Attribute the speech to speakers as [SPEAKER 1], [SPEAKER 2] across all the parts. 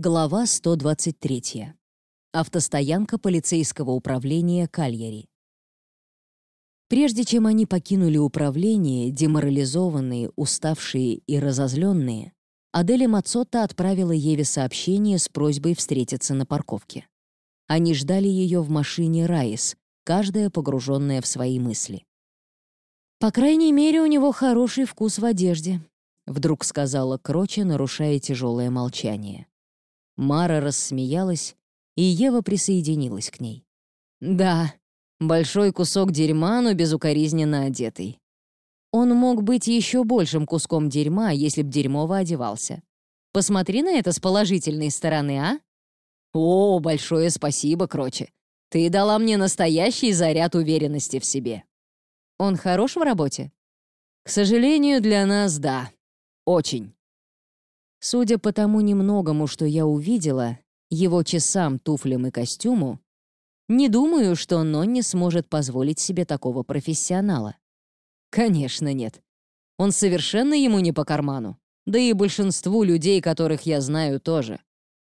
[SPEAKER 1] Глава 123. Автостоянка полицейского управления Кальяри. Прежде чем они покинули управление, деморализованные, уставшие и разозленные, Аделя Мацотта отправила Еве сообщение с просьбой встретиться на парковке. Они ждали ее в машине Раис, каждая погруженная в свои мысли. «По крайней мере, у него хороший вкус в одежде», — вдруг сказала Кроче, нарушая тяжелое молчание. Мара рассмеялась, и Ева присоединилась к ней. «Да, большой кусок дерьма, но безукоризненно одетый. Он мог быть еще большим куском дерьма, если б дерьмово одевался. Посмотри на это с положительной стороны, а? О, большое спасибо, Кроче. Ты дала мне настоящий заряд уверенности в себе. Он хорош в работе? К сожалению, для нас — да. Очень. Судя по тому немногому, что я увидела, его часам, туфлям и костюму, не думаю, что Нонни сможет позволить себе такого профессионала. Конечно, нет. Он совершенно ему не по карману. Да и большинству людей, которых я знаю, тоже.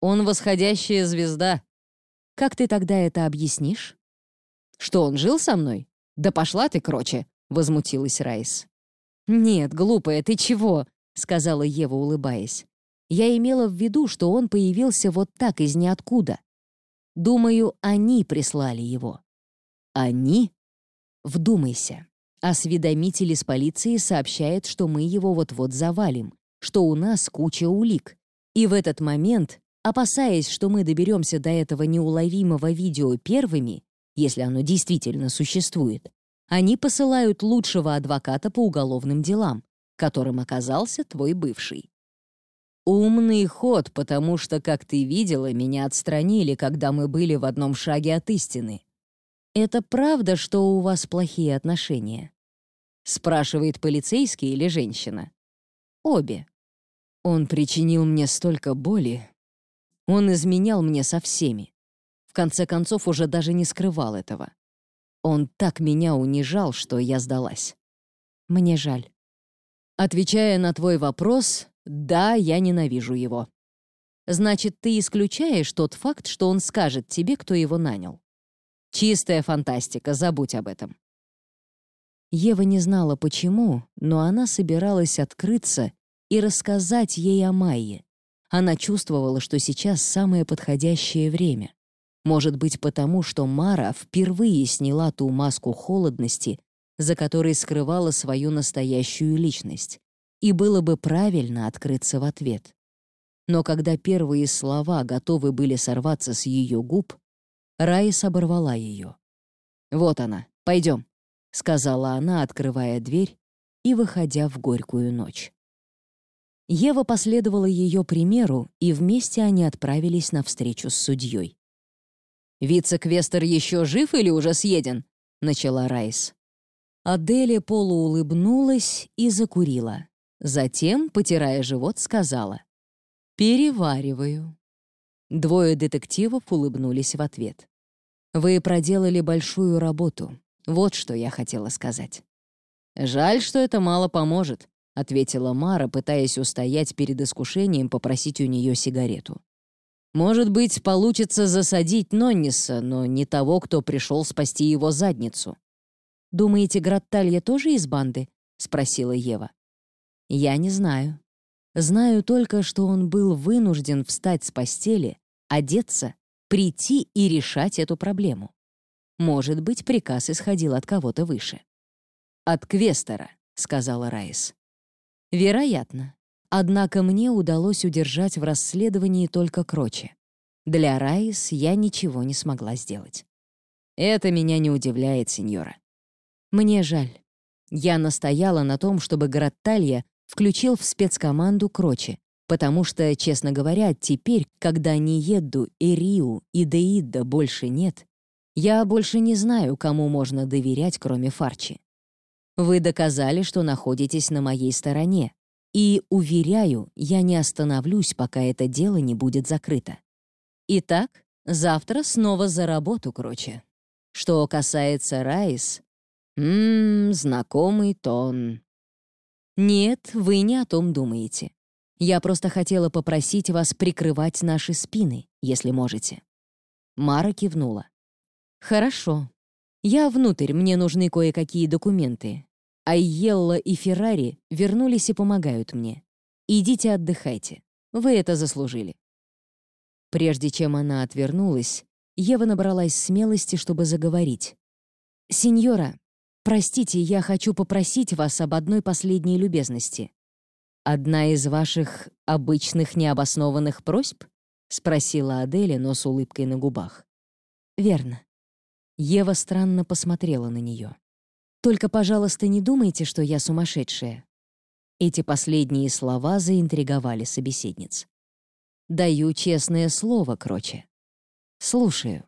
[SPEAKER 1] Он восходящая звезда. Как ты тогда это объяснишь? Что, он жил со мной? Да пошла ты, кроче, возмутилась Райс. Нет, глупая, ты чего? сказала Ева, улыбаясь. Я имела в виду, что он появился вот так из ниоткуда. Думаю, они прислали его. Они? Вдумайся. Осведомитель из полиции сообщает, что мы его вот-вот завалим, что у нас куча улик. И в этот момент, опасаясь, что мы доберемся до этого неуловимого видео первыми, если оно действительно существует, они посылают лучшего адвоката по уголовным делам, которым оказался твой бывший. «Умный ход, потому что, как ты видела, меня отстранили, когда мы были в одном шаге от истины. Это правда, что у вас плохие отношения?» Спрашивает полицейский или женщина. Обе. Он причинил мне столько боли. Он изменял мне со всеми. В конце концов, уже даже не скрывал этого. Он так меня унижал, что я сдалась. Мне жаль. Отвечая на твой вопрос, да, я ненавижу его. Значит, ты исключаешь тот факт, что он скажет тебе, кто его нанял. Чистая фантастика, забудь об этом. Ева не знала почему, но она собиралась открыться и рассказать ей о Майе. Она чувствовала, что сейчас самое подходящее время. Может быть, потому что Мара впервые сняла ту маску холодности, за которой скрывала свою настоящую личность и было бы правильно открыться в ответ. Но когда первые слова готовы были сорваться с ее губ, Раис оборвала ее. «Вот она, пойдем», — сказала она, открывая дверь и выходя в горькую ночь. Ева последовала ее примеру, и вместе они отправились на встречу с судьей. «Вице-квестер еще жив или уже съеден?» — начала Райс. Аделия полуулыбнулась и закурила. Затем, потирая живот, сказала «Перевариваю». Двое детективов улыбнулись в ответ. «Вы проделали большую работу. Вот что я хотела сказать». «Жаль, что это мало поможет», — ответила Мара, пытаясь устоять перед искушением попросить у нее сигарету. «Может быть, получится засадить Нонниса, но не того, кто пришел спасти его задницу». «Думаете, Гратталья тоже из банды?» — спросила Ева. Я не знаю. Знаю только, что он был вынужден встать с постели, одеться, прийти и решать эту проблему. Может быть, приказ исходил от кого-то выше. «От Квестера», — сказала Райс. «Вероятно. Однако мне удалось удержать в расследовании только Кроче. Для Райс я ничего не смогла сделать. Это меня не удивляет, сеньора. Мне жаль. Я настояла на том, чтобы Гратталья включил в спецкоманду Крочи, потому что, честно говоря, теперь, когда ни Едду, и Деидда больше нет, я больше не знаю, кому можно доверять, кроме Фарчи. Вы доказали, что находитесь на моей стороне, и, уверяю, я не остановлюсь, пока это дело не будет закрыто. Итак, завтра снова за работу, Кроче. Что касается Райс... Ммм, знакомый тон. Нет, вы не о том думаете. Я просто хотела попросить вас прикрывать наши спины, если можете». Мара кивнула. «Хорошо. Я внутрь, мне нужны кое-какие документы. Айелла и Феррари вернулись и помогают мне. Идите отдыхайте. Вы это заслужили». Прежде чем она отвернулась, Ева набралась смелости, чтобы заговорить. «Сеньора, простите, я хочу попросить вас об одной последней любезности. Одна из ваших обычных необоснованных просьб?» — спросила Аделя, но с улыбкой на губах. «Верно». Ева странно посмотрела на нее. «Только, пожалуйста, не думайте, что я сумасшедшая». Эти последние слова заинтриговали собеседниц. «Даю честное слово, Кроче. Слушаю».